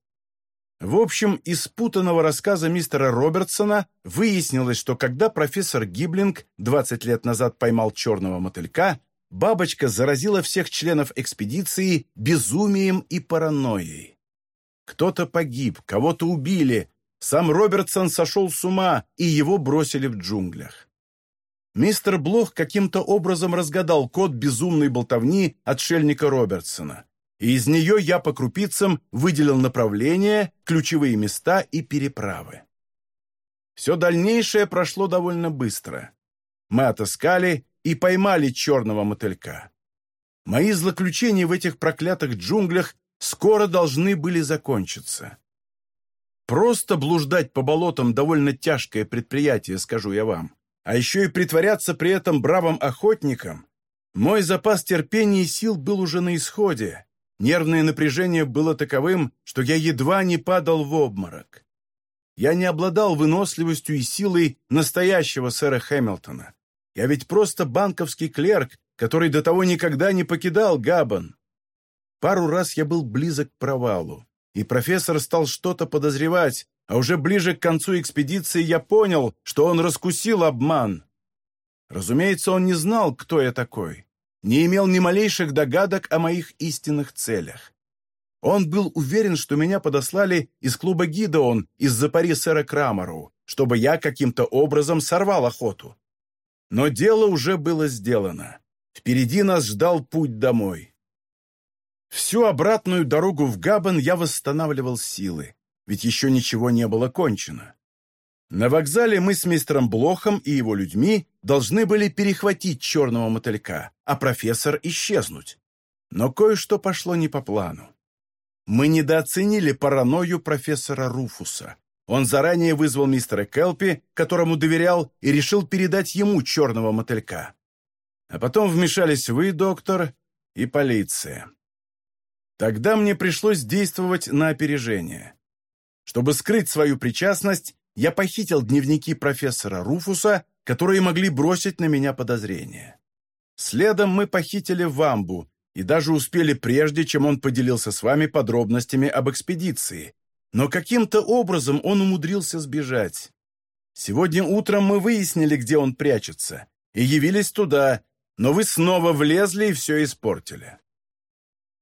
В общем, из путанного рассказа мистера Робертсона выяснилось, что когда профессор Гиблинг 20 лет назад поймал черного мотылька, бабочка заразила всех членов экспедиции безумием и паранойей. Кто-то погиб, кого-то убили, сам Робертсон сошел с ума, и его бросили в джунглях. Мистер Блох каким-то образом разгадал код безумной болтовни отшельника Робертсона и из нее я по крупицам выделил направления, ключевые места и переправы. Все дальнейшее прошло довольно быстро. Мы отыскали и поймали черного мотылька. Мои злоключения в этих проклятых джунглях скоро должны были закончиться. Просто блуждать по болотам довольно тяжкое предприятие, скажу я вам. А еще и притворяться при этом бравым охотником. Мой запас терпения и сил был уже на исходе, Нервное напряжение было таковым, что я едва не падал в обморок. Я не обладал выносливостью и силой настоящего сэра Хэмилтона. Я ведь просто банковский клерк, который до того никогда не покидал Габан. Пару раз я был близок к провалу, и профессор стал что-то подозревать, а уже ближе к концу экспедиции я понял, что он раскусил обман. Разумеется, он не знал, кто я такой, не имел ни малейших догадок о моих истинных целях. Он был уверен, что меня подослали из клуба Гидеон из-за пари сэра Крамеру, чтобы я каким-то образом сорвал охоту. Но дело уже было сделано. Впереди нас ждал путь домой. Всю обратную дорогу в Габан я восстанавливал силы, ведь еще ничего не было кончено. На вокзале мы с мистером Блохом и его людьми должны были перехватить черного мотылька, а профессор исчезнуть. Но кое-что пошло не по плану. Мы недооценили паранойю профессора Руфуса. Он заранее вызвал мистера Келпи, которому доверял, и решил передать ему черного мотылька. А потом вмешались вы, доктор, и полиция. Тогда мне пришлось действовать на опережение. Чтобы скрыть свою причастность, я похитил дневники профессора Руфуса, которые могли бросить на меня подозрения. Следом мы похитили Вамбу и даже успели прежде, чем он поделился с вами подробностями об экспедиции. Но каким-то образом он умудрился сбежать. Сегодня утром мы выяснили, где он прячется, и явились туда, но вы снова влезли и все испортили.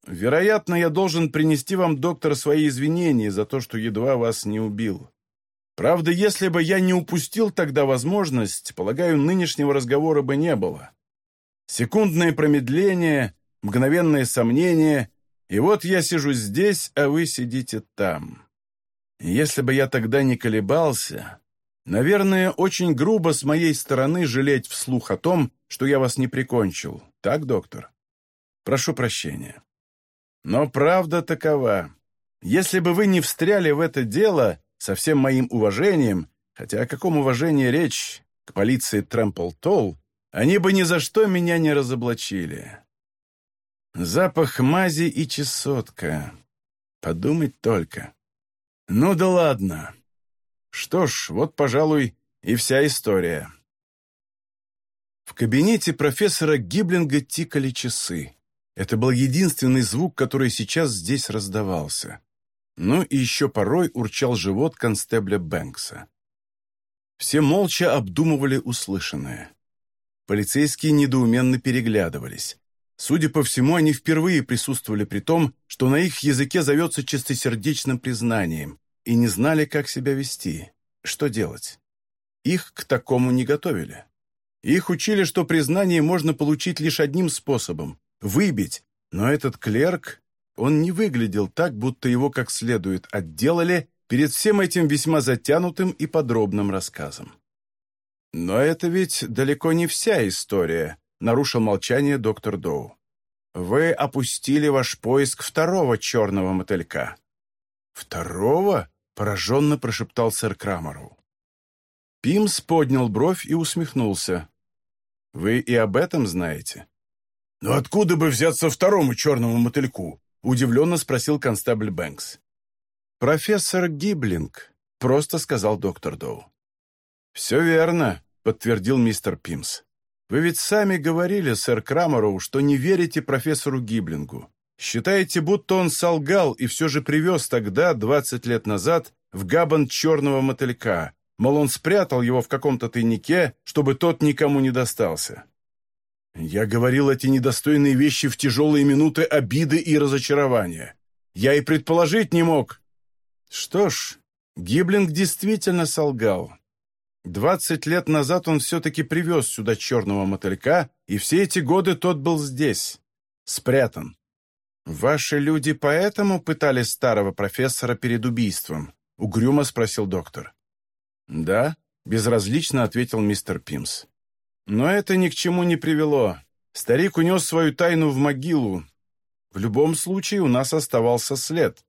Вероятно, я должен принести вам, доктор, свои извинения за то, что едва вас не убил. Правда, если бы я не упустил тогда возможность, полагаю, нынешнего разговора бы не было. Секундное промедление, мгновенное сомнение, и вот я сижу здесь, а вы сидите там. Если бы я тогда не колебался, наверное, очень грубо с моей стороны жалеть вслух о том, что я вас не прикончил. Так, доктор? Прошу прощения. Но правда такова. Если бы вы не встряли в это дело, со всем моим уважением, хотя о каком уважении речь, к полиции Трэмпл-Толл, они бы ни за что меня не разоблачили. Запах мази и чесотка. Подумать только. Ну да ладно. Что ж, вот, пожалуй, и вся история. В кабинете профессора Гиблинга тикали часы. Это был единственный звук, который сейчас здесь раздавался. Ну и еще порой урчал живот констебля Бэнкса. Все молча обдумывали услышанное. Полицейские недоуменно переглядывались. Судя по всему, они впервые присутствовали при том, что на их языке зовется чистосердечным признанием, и не знали, как себя вести, что делать. Их к такому не готовили. Их учили, что признание можно получить лишь одним способом – выбить, но этот клерк он не выглядел так, будто его как следует отделали перед всем этим весьма затянутым и подробным рассказом. «Но это ведь далеко не вся история», — нарушил молчание доктор Доу. «Вы опустили ваш поиск второго черного мотылька». «Второго?» — пораженно прошептал сэр Крамеру. Пимс поднял бровь и усмехнулся. «Вы и об этом знаете?» «Но откуда бы взяться второму черному мотыльку? — удивленно спросил констабль Бэнкс. «Профессор Гиблинг», — просто сказал доктор Доу. «Все верно», — подтвердил мистер Пимс. «Вы ведь сами говорили, сэр Крамероу, что не верите профессору Гиблингу. Считаете, будто он солгал и все же привез тогда, 20 лет назад, в Габан черного мотылька, мол, он спрятал его в каком-то тайнике, чтобы тот никому не достался. Я говорил эти недостойные вещи в тяжелые минуты обиды и разочарования. Я и предположить не мог. Что ж, Гиблинг действительно солгал. Двадцать лет назад он все-таки привез сюда черного мотылька, и все эти годы тот был здесь, спрятан. «Ваши люди поэтому пытали старого профессора перед убийством?» — угрюмо спросил доктор. «Да», — безразлично ответил мистер Пимс. Но это ни к чему не привело. Старик унес свою тайну в могилу. В любом случае у нас оставался след.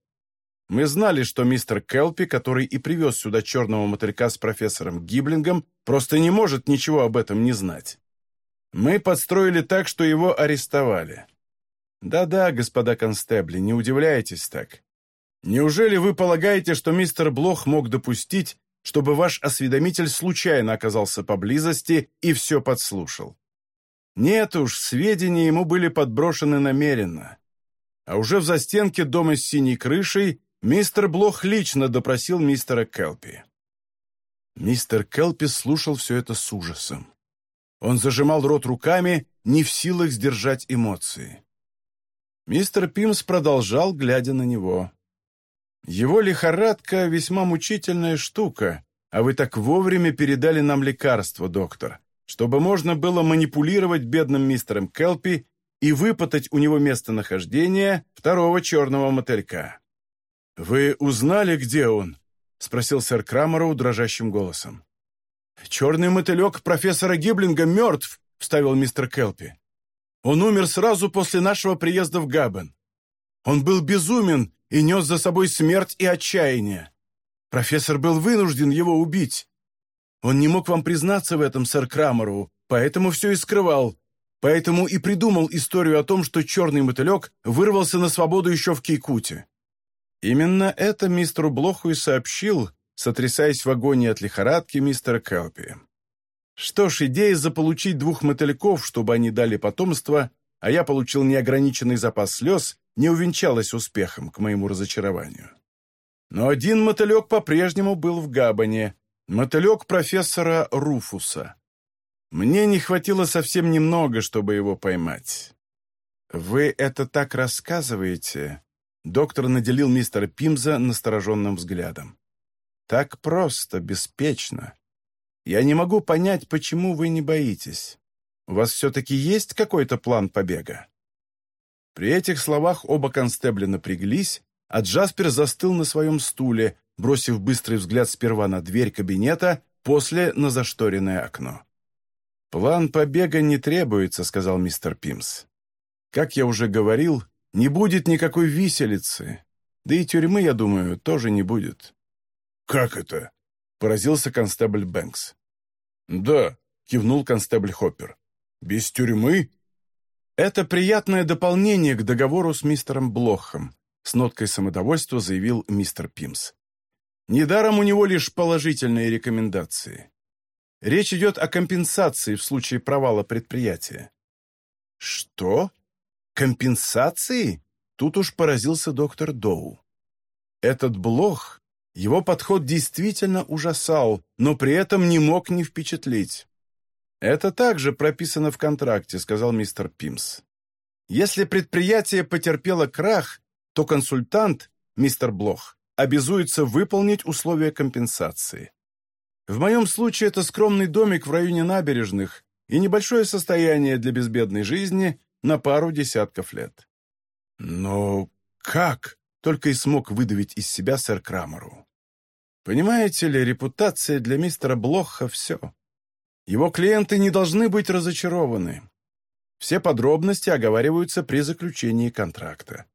Мы знали, что мистер Келпи, который и привез сюда черного мотылька с профессором Гиблингом, просто не может ничего об этом не знать. Мы подстроили так, что его арестовали. Да-да, господа констебли, не удивляйтесь так. Неужели вы полагаете, что мистер Блох мог допустить, чтобы ваш осведомитель случайно оказался поблизости и все подслушал. Нет уж, сведения ему были подброшены намеренно. А уже в застенке дома с синей крышей мистер Блох лично допросил мистера Келпи. Мистер Келпи слушал все это с ужасом. Он зажимал рот руками, не в силах сдержать эмоции. Мистер Пимс продолжал, глядя на него. «Его лихорадка — весьма мучительная штука, а вы так вовремя передали нам лекарство, доктор, чтобы можно было манипулировать бедным мистером Келпи и выпытать у него местонахождение второго черного мотылька. Вы узнали, где он?» — спросил сэр Крамероу дрожащим голосом. «Черный мотылек профессора Гиблинга мертв», — вставил мистер Келпи. «Он умер сразу после нашего приезда в Габен. Он был безумен и нес за собой смерть и отчаяние. Профессор был вынужден его убить. Он не мог вам признаться в этом, сэр Крамероу, поэтому все и скрывал, поэтому и придумал историю о том, что черный мотылек вырвался на свободу еще в Кейкуте. Именно это мистеру Блоху и сообщил, сотрясаясь в агонии от лихорадки мистера Келпи. Что ж, идея заполучить двух мотыльков, чтобы они дали потомство, а я получил неограниченный запас слез, не увенчалась успехом, к моему разочарованию. Но один мотылек по-прежнему был в Габане, мотылек профессора Руфуса. Мне не хватило совсем немного, чтобы его поймать. «Вы это так рассказываете?» Доктор наделил мистера Пимза настороженным взглядом. «Так просто, беспечно. Я не могу понять, почему вы не боитесь. У вас все-таки есть какой-то план побега?» При этих словах оба констебля напряглись, а Джаспер застыл на своем стуле, бросив быстрый взгляд сперва на дверь кабинета, после на зашторенное окно. «План побега не требуется», — сказал мистер Пимс. «Как я уже говорил, не будет никакой виселицы. Да и тюрьмы, я думаю, тоже не будет». «Как это?» — поразился констебль Бэнкс. «Да», — кивнул констебль Хоппер. «Без тюрьмы?» «Это приятное дополнение к договору с мистером Блохом», с ноткой самодовольства заявил мистер Пимс. «Недаром у него лишь положительные рекомендации. Речь идет о компенсации в случае провала предприятия». «Что?» Компенсации? Тут уж поразился доктор Доу. Этот блох, его подход действительно ужасал, но при этом не мог не впечатлить. «Это также прописано в контракте», — сказал мистер Пимс. «Если предприятие потерпело крах, то консультант, мистер Блох, обязуется выполнить условия компенсации. В моем случае это скромный домик в районе набережных и небольшое состояние для безбедной жизни, на пару десятков лет. Но как? Только и смог выдавить из себя сэр Крамеру. Понимаете ли, репутация для мистера Блоха — все. Его клиенты не должны быть разочарованы. Все подробности оговариваются при заключении контракта.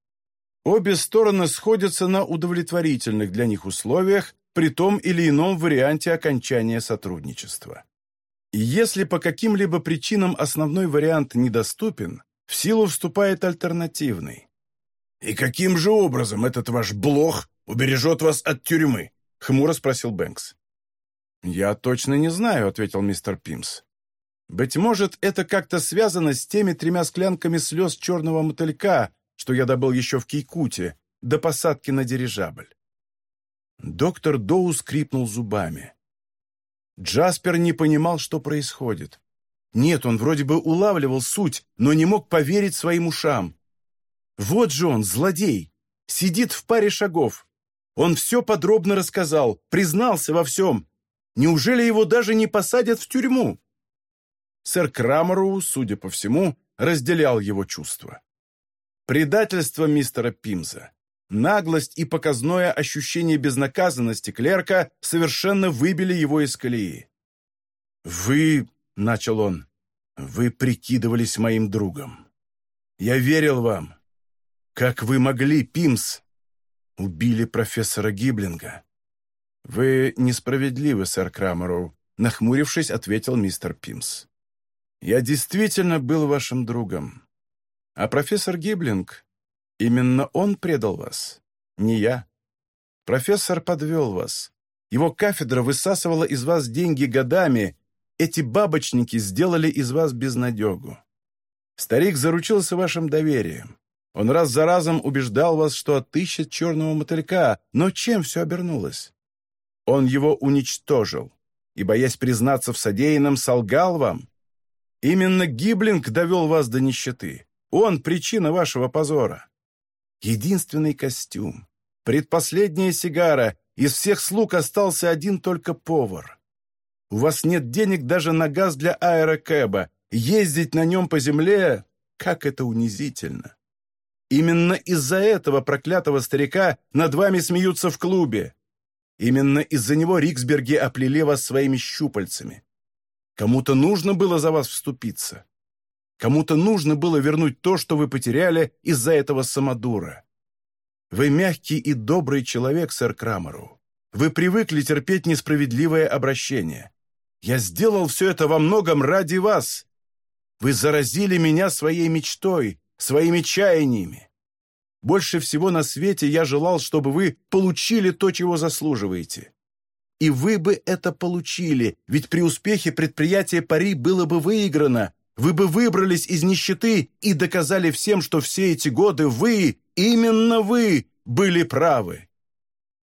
Обе стороны сходятся на удовлетворительных для них условиях при том или ином варианте окончания сотрудничества. И если по каким-либо причинам основной вариант недоступен, в силу вступает альтернативный. «И каким же образом этот ваш блох убережет вас от тюрьмы?» — хмуро спросил Бэнкс. «Я точно не знаю», — ответил мистер Пимс. «Быть может, это как-то связано с теми тремя склянками слез черного мотылька, что я добыл еще в Кейкуте, до посадки на дирижабль». Доктор Доу скрипнул зубами. Джаспер не понимал, что происходит. Нет, он вроде бы улавливал суть, но не мог поверить своим ушам. Вот же он, злодей, сидит в паре шагов. Он все подробно рассказал, признался во всем. Неужели его даже не посадят в тюрьму? Сэр Крамеру, судя по всему, разделял его чувства. Предательство мистера Пимза, наглость и показное ощущение безнаказанности клерка совершенно выбили его из колеи. «Вы — начал он, — «вы прикидывались моим другом. Я верил вам. Как вы могли, Пимс? Убили профессора Гиблинга». «Вы несправедливы, сэр Крамероу», — нахмурившись, ответил мистер Пимс. «Я действительно был вашим другом. А профессор Гиблинг, именно он предал вас, не я. Профессор подвел вас. Его кафедра высасывала из вас деньги годами, эти бабочники сделали из вас безнадегу. Старик заручился вашим доверием. Он раз за разом убеждал вас, что отыщет черного мотылька, но чем все обернулось? Он его уничтожил, и, боясь признаться в содеянном, солгал вам. Именно Гиблинг довел вас до нищеты. Он — причина вашего позора. Единственный костюм, предпоследняя сигара, из всех слуг остался один только повар. У вас нет денег даже на газ для аэрокэба. Ездить на нем по земле — как это унизительно. Именно из-за этого проклятого старика над вами смеются в клубе. Именно из-за него Риксберги оплели вас своими щупальцами. Кому-то нужно было за вас вступиться. Кому-то нужно было вернуть то, что вы потеряли из-за этого самодура. Вы мягкий и добрый человек, сэр Крамеру. Вы привыкли терпеть несправедливое обращение. Я сделал все это во многом ради вас. Вы заразили меня своей мечтой, своими чаяниями. Больше всего на свете я желал, чтобы вы получили то, чего заслуживаете. И вы бы это получили, ведь при успехе предприятие Пари было бы выиграно. Вы бы выбрались из нищеты и доказали всем, что все эти годы вы, именно вы, были правы.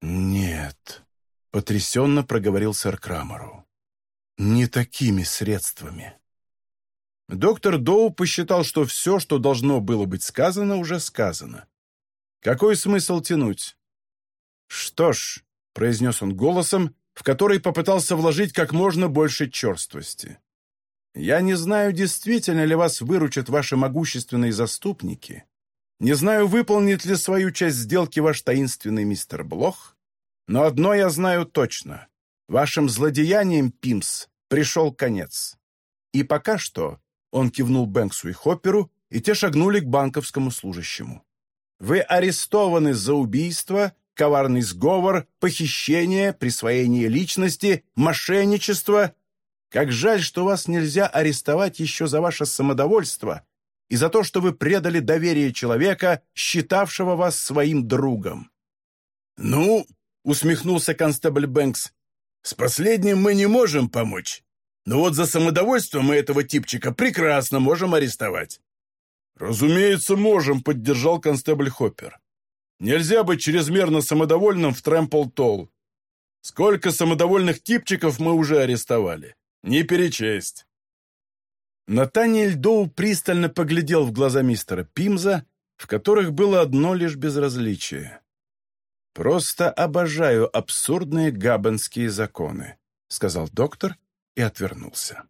«Нет», — потрясенно проговорил сэр Крамеру, — «не такими средствами». Доктор Доу посчитал, что все, что должно было быть сказано, уже сказано. Какой смысл тянуть? «Что ж», — произнес он голосом, в который попытался вложить как можно больше черствости. «Я не знаю, действительно ли вас выручат ваши могущественные заступники, не знаю, выполнит ли свою часть сделки ваш таинственный мистер Блох, но одно я знаю точно. Вашим злодеянием, Пимс, пришел конец. И пока что он кивнул Бэнксу и Хопперу, и те шагнули к банковскому служащему. Вы арестованы за убийство, коварный сговор, похищение, присвоение личности, мошенничество. Как жаль, что вас нельзя арестовать еще за ваше самодовольство и за то, что вы предали доверие человека, считавшего вас своим другом. «Ну», — усмехнулся констебль Бэнкс, — «с последним мы не можем помочь, но вот за самодовольство мы этого типчика прекрасно можем арестовать. «Разумеется, можем», — поддержал констебль Хоппер. «Нельзя быть чрезмерно самодовольным в Трэмпл-Толл. Сколько самодовольных типчиков мы уже арестовали? Не перечесть». Натаниэль Доу пристально поглядел в глаза мистера Пимза, в которых было одно лишь безразличие. «Просто обожаю абсурдные габбенские законы», — сказал доктор и отвернулся.